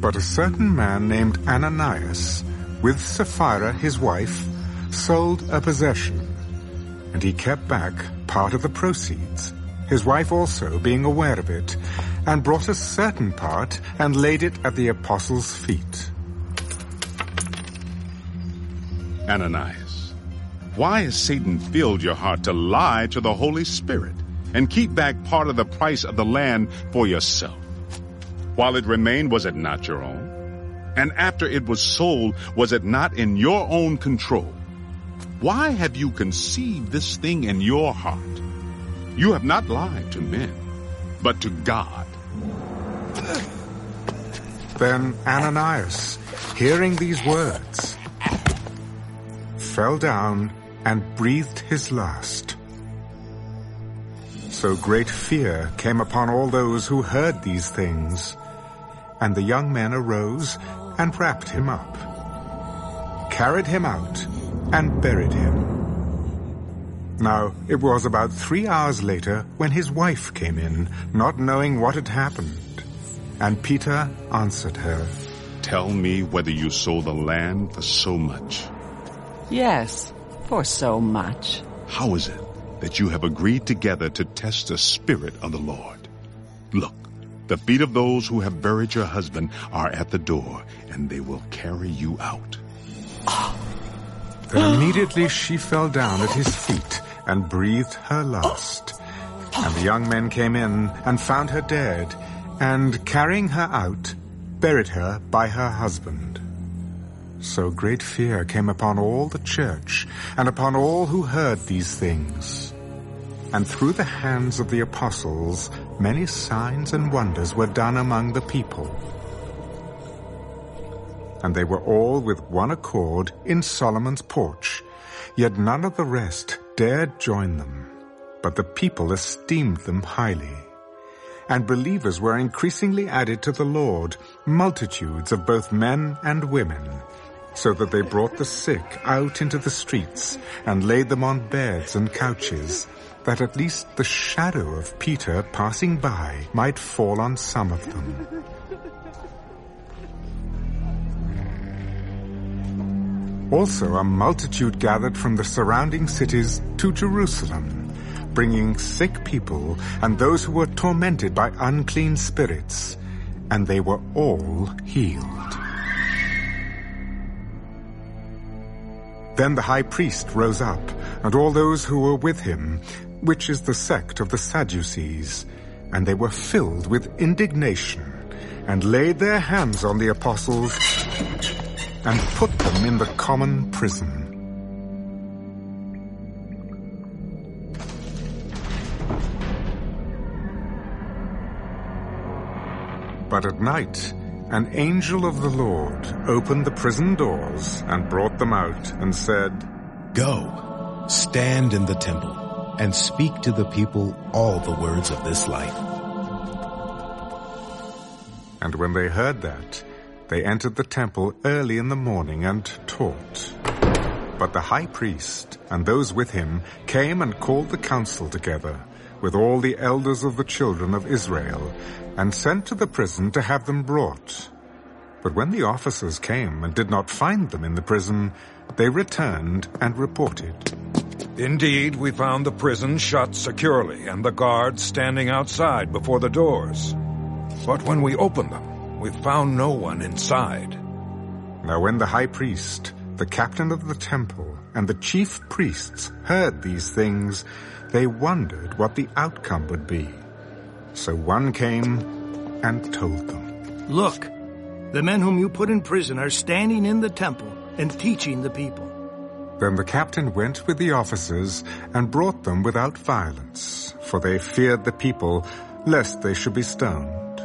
But a certain man named Ananias, with Sapphira his wife, sold a possession, and he kept back part of the proceeds, his wife also being aware of it, and brought a certain part and laid it at the apostles' feet. Ananias, why has Satan filled your heart to lie to the Holy Spirit and keep back part of the price of the land for yourself? While it remained, was it not your own? And after it was sold, was it not in your own control? Why have you conceived this thing in your heart? You have not lied to men, but to God. Then Ananias, hearing these words, fell down and breathed his last. So great fear came upon all those who heard these things. And the young men arose and wrapped him up, carried him out, and buried him. Now, it was about three hours later when his wife came in, not knowing what had happened. And Peter answered her, Tell me whether you sold the land for so much. Yes, for so much. How is it that you have agreed together to test the Spirit of the Lord? Look, the feet of those who have buried your husband are at the door, and they will carry you out. Then immediately she fell down at his feet and breathed her last. And the young men came in and found her dead, and carrying her out, buried her by her husband. So great fear came upon all the church and upon all who heard these things. And through the hands of the apostles, many signs and wonders were done among the people. And they were all with one accord in Solomon's porch, yet none of the rest dared join them, but the people esteemed them highly. And believers were increasingly added to the Lord, multitudes of both men and women, so that they brought the sick out into the streets and laid them on beds and couches, that at least the shadow of Peter passing by might fall on some of them. Also a multitude gathered from the surrounding cities to Jerusalem, bringing sick people and those who were tormented by unclean spirits, and they were all healed. Then the high priest rose up, and all those who were with him, which is the sect of the Sadducees, and they were filled with indignation, and laid their hands on the apostles, and put them in the common prison. But at night, an angel of the Lord opened the prison doors and brought them out and said, Go, stand in the temple, and speak to the people all the words of this life. And when they heard that, they entered the temple early in the morning and taught. But the high priest and those with him came and called the council together with all the elders of the children of Israel and sent to the prison to have them brought. But when the officers came and did not find them in the prison, they returned and reported. Indeed, we found the prison shut securely and the guards standing outside before the doors. But when we opened them, we found no one inside. Now when the high priest, the captain of the temple, and the chief priests heard these things, they wondered what the outcome would be. So one came and told them. Look, the men whom you put in prison are standing in the temple and teaching the people. Then the captain went with the officers and brought them without violence, for they feared the people, lest they should be stoned.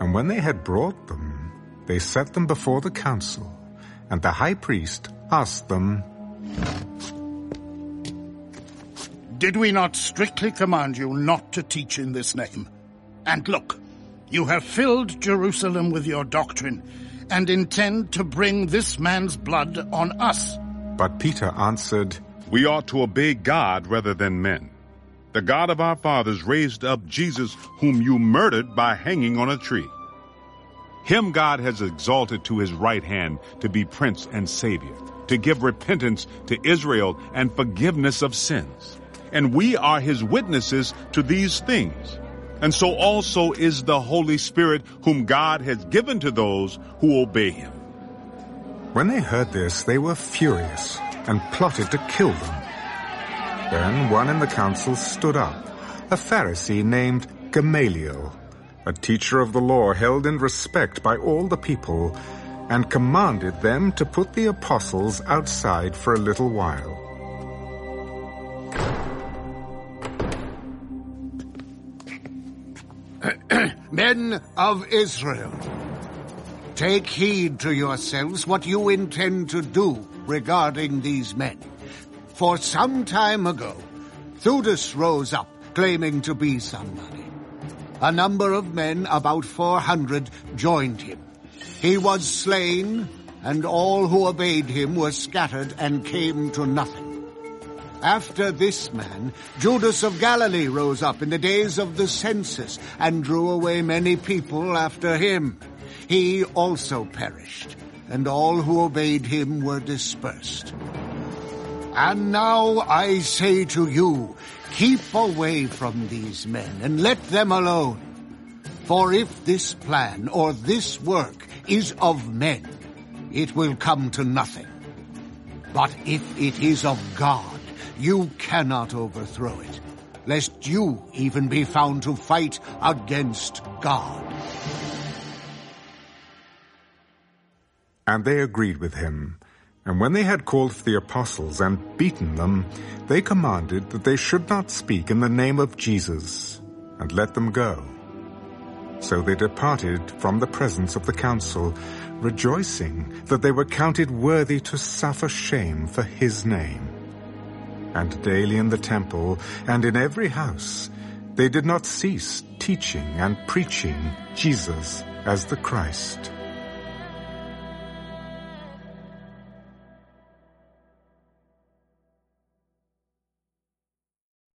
And when they had brought them, they set them before the council, and the high priest asked them, Did we not strictly command you not to teach in this name? And look, you have filled Jerusalem with your doctrine, and intend to bring this man's blood on us. But Peter answered, We ought to obey God rather than men. The God of our fathers raised up Jesus, whom you murdered by hanging on a tree. Him God has exalted to his right hand to be prince and savior, to give repentance to Israel and forgiveness of sins. And we are his witnesses to these things. And so also is the Holy Spirit whom God has given to those who obey him. When they heard this, they were furious and plotted to kill them. Then one in the council stood up, a Pharisee named Gamaliel, a teacher of the law held in respect by all the people, and commanded them to put the apostles outside for a little while. Men of Israel, take heed to yourselves what you intend to do regarding these men. For some time ago, Theudas rose up claiming to be somebody. A number of men, about 400, joined him. He was slain, and all who obeyed him were scattered and came to nothing. After this man, Judas of Galilee rose up in the days of the census and drew away many people after him. He also perished, and all who obeyed him were dispersed. And now I say to you, keep away from these men and let them alone. For if this plan or this work is of men, it will come to nothing. But if it is of God, you cannot overthrow it, lest you even be found to fight against God. And they agreed with him. And when they had called for the apostles and beaten them, they commanded that they should not speak in the name of Jesus, and let them go. So they departed from the presence of the council, rejoicing that they were counted worthy to suffer shame for his name. And daily in the temple and in every house, they did not cease teaching and preaching Jesus as the Christ.